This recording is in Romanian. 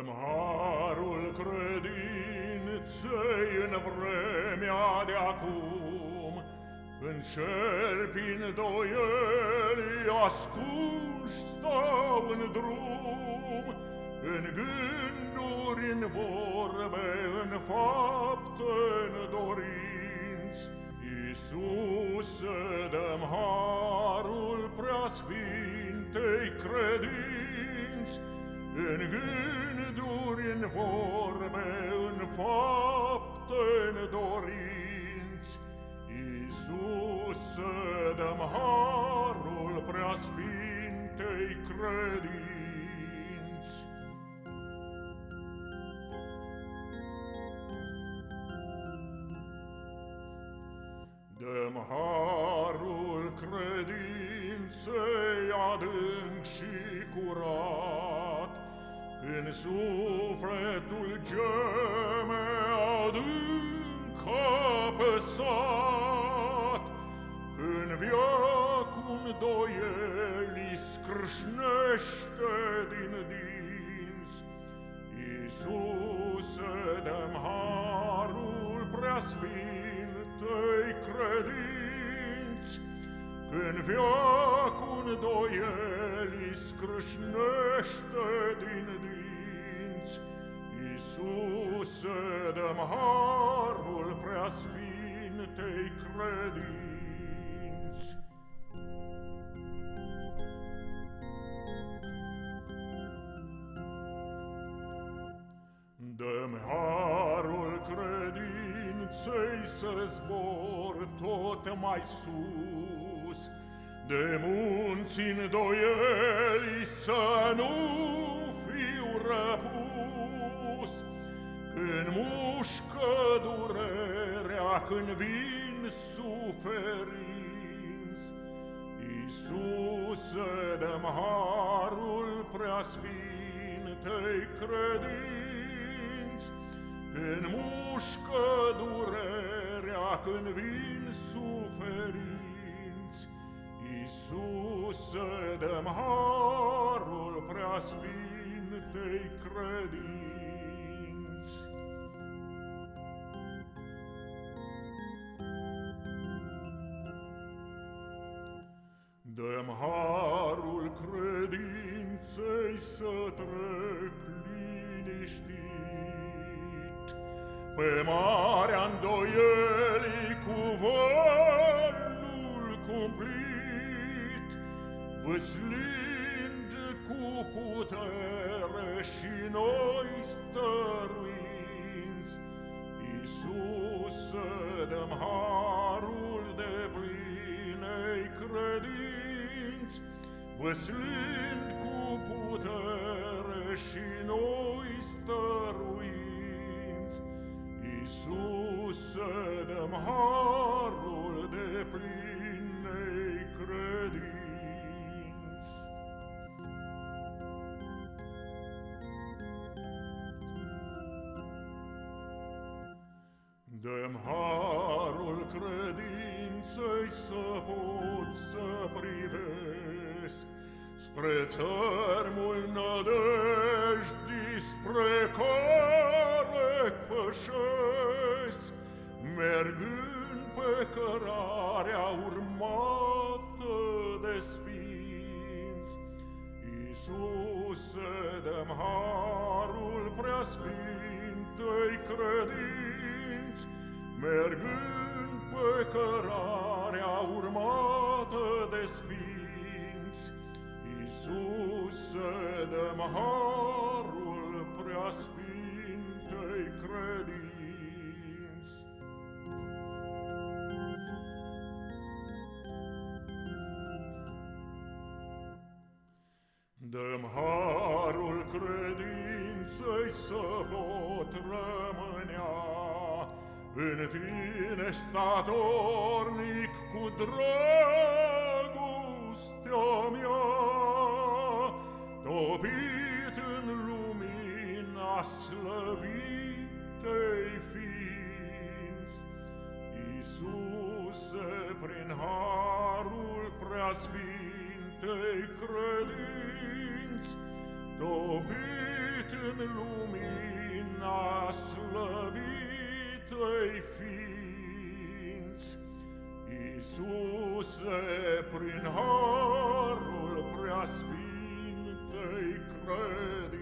Dăm harul credinței în vremea de acum, Când șerpi îndoieli ascunși stau în drum, În gânduri, în vorbe, în fapte, în dorinți. Iisus, dăm harul preasfintei credinți, În gânduri, gânduri, în vorbe, în fapte, în dorinți. Iisus, să dăm harul preasfintei credinți. Dăm harul credinței adânc și curat, în sufletul geme adânc apăsat, În viacul doieli scrâșnește din dinți. Iisuse, dăm harul preasfintei credinți, Când viacul doieli scrâșnește din dinți. Iisuse, dăm harul preasfintei credinți. Dăm harul credinței să zbor tot mai sus, De munți îndoieli să nu fiu răpus, Când mușcă durerea, când vin suferinți. Iisuse, dăm harul preasfintei credinți, Când mușcă durerea, când vin suferinți. Iisuse, dăm harul preasfintei credinți. Dăm harul credinței să trec liniștit Pe marea îndoielii cu valul cumplit Văslind cu putere și noi stăruinți Iisus să dăm harul de plinei credinți. Văslind cu putere și noi stăruinți Iisus să dăm harul Dăm harul credinței să pot să privesc Spre țărmul nădejdii spre care pășesc Mergând pe cărarea urmată de sfinți. Iisuse, dăm harul preasfintei credinți Mergând pe cărarea urmată de sfinți, Iisus, dăm harul preasfintei credinți. Dăm harul credinței să pot rămânea în tine statornic cu dragostea mea, Topit în lumina slăvitei ființi. Iisuse, prin harul preasfintei credinți, Topit in în lumina fins. ființi. Iisuse, prin harul preasfintei credi,